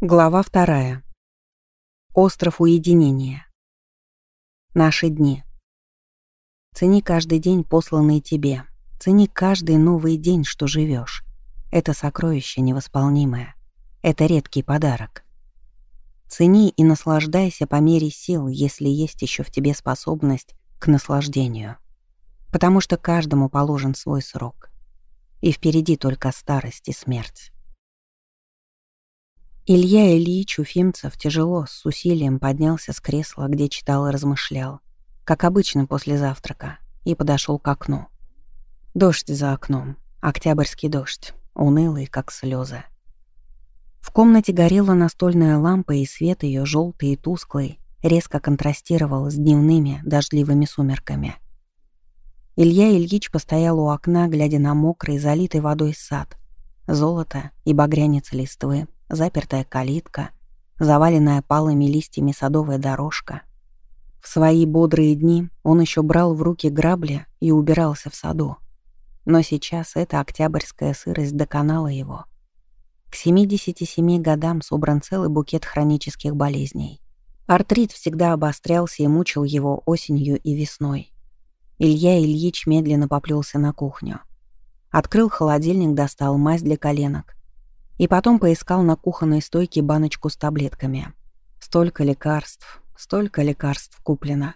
Глава вторая. Остров уединения. Наши дни. Цени каждый день, посланный тебе. Цени каждый новый день, что живешь. Это сокровище невосполнимое. Это редкий подарок. Цени и наслаждайся по мере сил, если есть еще в тебе способность к наслаждению. Потому что каждому положен свой срок. И впереди только старость и смерть. Илья Ильич Уфимцев тяжело, с усилием поднялся с кресла, где читал и размышлял, как обычно после завтрака, и подошел к окну. Дождь за окном, октябрьский дождь, унылый, как слезы. В комнате горела настольная лампа, и свет ее, желтый и тусклый, резко контрастировал с дневными дождливыми сумерками. Илья Ильич постоял у окна, глядя на мокрый, залитый водой сад, золото и багрянец листвы, запертая калитка, заваленная палыми листьями садовая дорожка. В свои бодрые дни он еще брал в руки грабли и убирался в саду. Но сейчас эта октябрьская сырость доконала его. К 77 годам собран целый букет хронических болезней. Артрит всегда обострялся и мучил его осенью и весной. Илья Ильич медленно поплелся на кухню. Открыл холодильник, достал мазь для коленок, и потом поискал на кухонной стойке баночку с таблетками. Столько лекарств, столько лекарств куплено.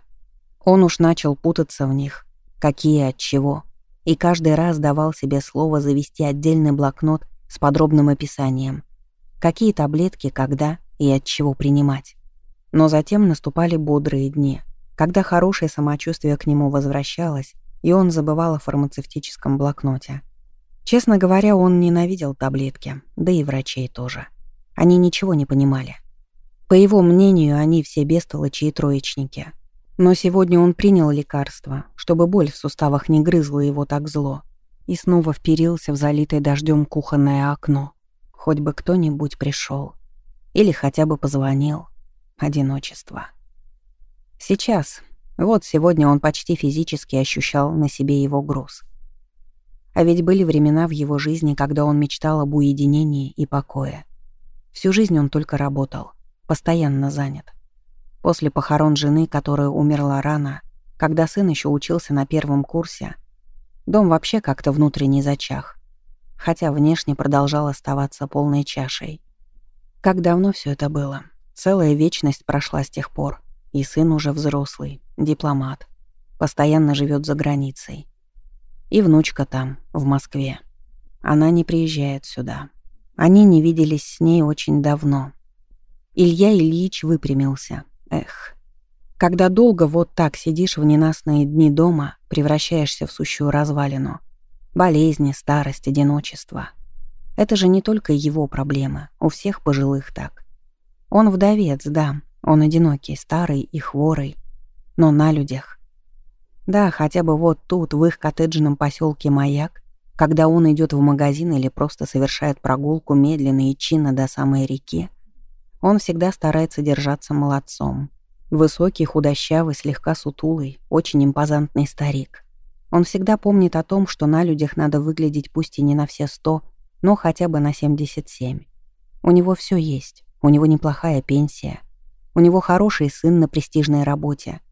Он уж начал путаться в них, какие от чего, и каждый раз давал себе слово завести отдельный блокнот с подробным описанием, какие таблетки, когда и от чего принимать. Но затем наступали бодрые дни, когда хорошее самочувствие к нему возвращалось, и он забывал о фармацевтическом блокноте. Честно говоря, он ненавидел таблетки, да и врачей тоже. Они ничего не понимали. По его мнению, они все бестолочи и троечники. Но сегодня он принял лекарство, чтобы боль в суставах не грызла его так зло, и снова вперился в залитое дождем кухонное окно. Хоть бы кто-нибудь пришел. Или хотя бы позвонил. Одиночество. Сейчас, вот сегодня он почти физически ощущал на себе его груз — а ведь были времена в его жизни, когда он мечтал об уединении и покое. Всю жизнь он только работал, постоянно занят. После похорон жены, которая умерла рано, когда сын еще учился на первом курсе, дом вообще как-то внутренне зачах, хотя внешне продолжал оставаться полной чашей. Как давно все это было? Целая вечность прошла с тех пор, и сын уже взрослый, дипломат, постоянно живет за границей. И внучка там, в Москве. Она не приезжает сюда. Они не виделись с ней очень давно. Илья Ильич выпрямился. Эх. Когда долго вот так сидишь в ненастные дни дома, превращаешься в сущую развалину. Болезни, старость, одиночество. Это же не только его проблема, у всех пожилых так. Он вдовец, да, он одинокий, старый и хворый, но на людях. Да, хотя бы вот тут, в их коттеджном поселке Маяк, когда он идет в магазин или просто совершает прогулку медленно и чинно до самой реки, он всегда старается держаться молодцом. Высокий, худощавый, слегка сутулый, очень импозантный старик. Он всегда помнит о том, что на людях надо выглядеть пусть и не на все сто, но хотя бы на 77. У него все есть, у него неплохая пенсия, у него хороший сын на престижной работе —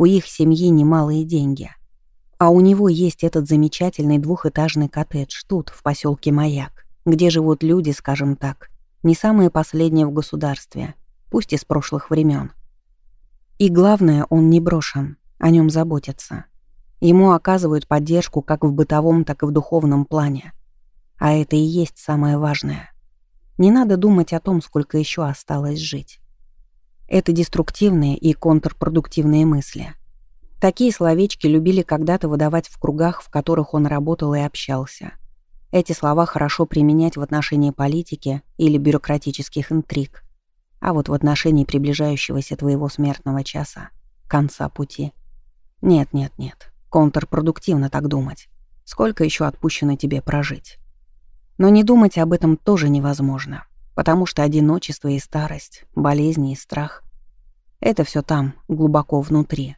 у их семьи немалые деньги. А у него есть этот замечательный двухэтажный коттедж тут, в поселке Маяк, где живут люди, скажем так, не самые последние в государстве, пусть из прошлых времен. И главное, он не брошен, о нем заботятся. Ему оказывают поддержку как в бытовом, так и в духовном плане. А это и есть самое важное. Не надо думать о том, сколько еще осталось жить. Это деструктивные и контрпродуктивные мысли. Такие словечки любили когда-то выдавать в кругах, в которых он работал и общался. Эти слова хорошо применять в отношении политики или бюрократических интриг. А вот в отношении приближающегося твоего смертного часа, конца пути. Нет, нет, нет. Контрпродуктивно так думать. Сколько еще отпущено тебе прожить? Но не думать об этом тоже невозможно потому что одиночество и старость, болезни и страх — это все там, глубоко внутри.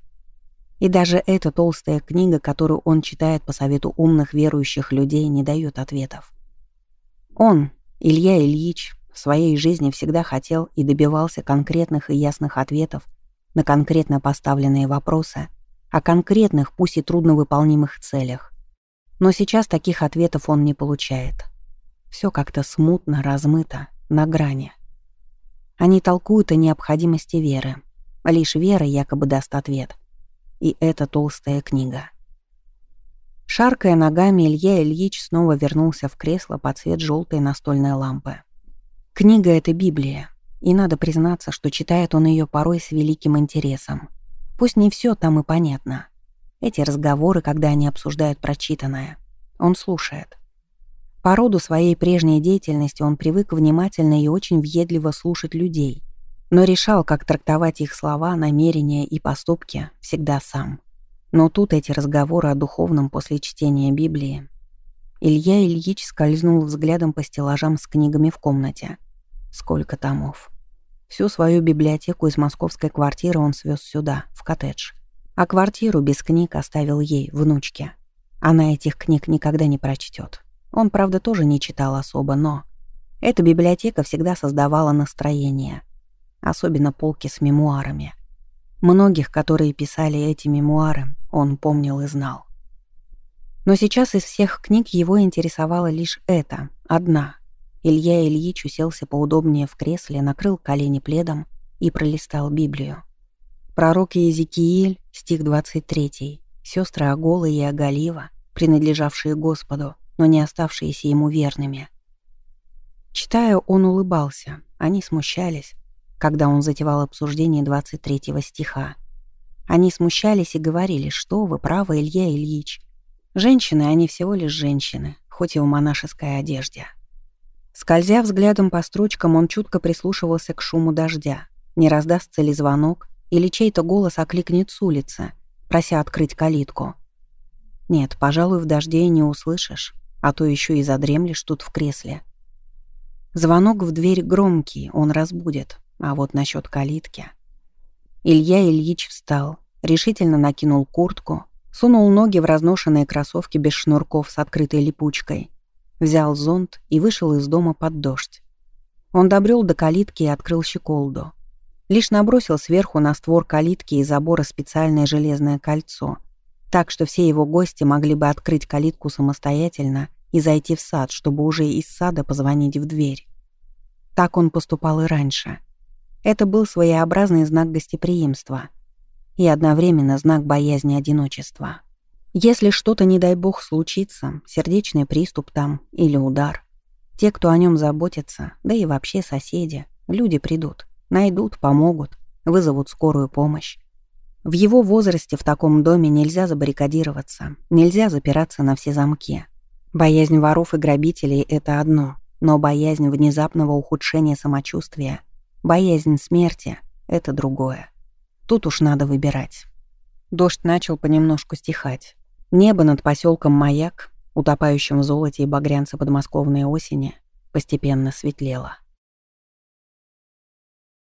И даже эта толстая книга, которую он читает по совету умных верующих людей, не дает ответов. Он, Илья Ильич, В своей жизни всегда хотел и добивался конкретных и ясных ответов на конкретно поставленные вопросы о конкретных, пусть и трудновыполнимых целях. Но сейчас таких ответов он не получает. Все как-то смутно, размыто, на грани. Они толкуют о необходимости веры. Лишь вера якобы даст ответ. И это толстая книга. Шаркая ногами, Илья Ильич снова вернулся в кресло под цвет желтой настольной лампы. Книга — это Библия, и надо признаться, что читает он ее порой с великим интересом. Пусть не все там и понятно. Эти разговоры, когда они обсуждают прочитанное, он слушает. По роду своей прежней деятельности он привык внимательно и очень въедливо слушать людей, но решал, как трактовать их слова, намерения и поступки всегда сам. Но тут эти разговоры о духовном после чтения Библии. Илья Ильич скользнул взглядом по стеллажам с книгами в комнате. Сколько томов. Всю свою библиотеку из московской квартиры он свез сюда, в коттедж. А квартиру без книг оставил ей, внучке. Она этих книг никогда не прочтет. Он, правда, тоже не читал особо, но... Эта библиотека всегда создавала настроение. Особенно полки с мемуарами. Многих, которые писали эти мемуары, он помнил и знал. Но сейчас из всех книг его интересовала лишь эта, одна. Илья Ильич уселся поудобнее в кресле, накрыл колени пледом и пролистал Библию. Пророк Иезекииль, стих 23, сестры Агола и Агалива, принадлежавшие Господу, но не оставшиеся ему верными. Читая, он улыбался, они смущались, когда он затевал обсуждение 23 стиха. Они смущались и говорили, что вы, правы, Илья Ильич. Женщины, они всего лишь женщины, хоть и в монашеской одежде. Скользя взглядом по строчкам, он чутко прислушивался к шуму дождя. Не раздастся ли звонок, или чей-то голос окликнет с улицы, прося открыть калитку. Нет, пожалуй, в дожде и не услышишь, а то еще и задремлешь тут в кресле. Звонок в дверь громкий, он разбудит, а вот насчет калитки... Илья Ильич встал, решительно накинул куртку, сунул ноги в разношенные кроссовки без шнурков с открытой липучкой, взял зонт и вышел из дома под дождь. Он добрел до калитки и открыл щеколду. Лишь набросил сверху на створ калитки и забора специальное железное кольцо, так что все его гости могли бы открыть калитку самостоятельно и зайти в сад, чтобы уже из сада позвонить в дверь. Так он поступал и раньше — это был своеобразный знак гостеприимства и одновременно знак боязни одиночества. Если что-то, не дай бог, случится, сердечный приступ там или удар, те, кто о нем заботится, да и вообще соседи, люди придут, найдут, помогут, вызовут скорую помощь. В его возрасте в таком доме нельзя забаррикадироваться, нельзя запираться на все замки. Боязнь воров и грабителей — это одно, но боязнь внезапного ухудшения самочувствия — Боязнь смерти — это другое. Тут уж надо выбирать. Дождь начал понемножку стихать. Небо над поселком Маяк, утопающим в золоте и багрянце подмосковной осени, постепенно светлело.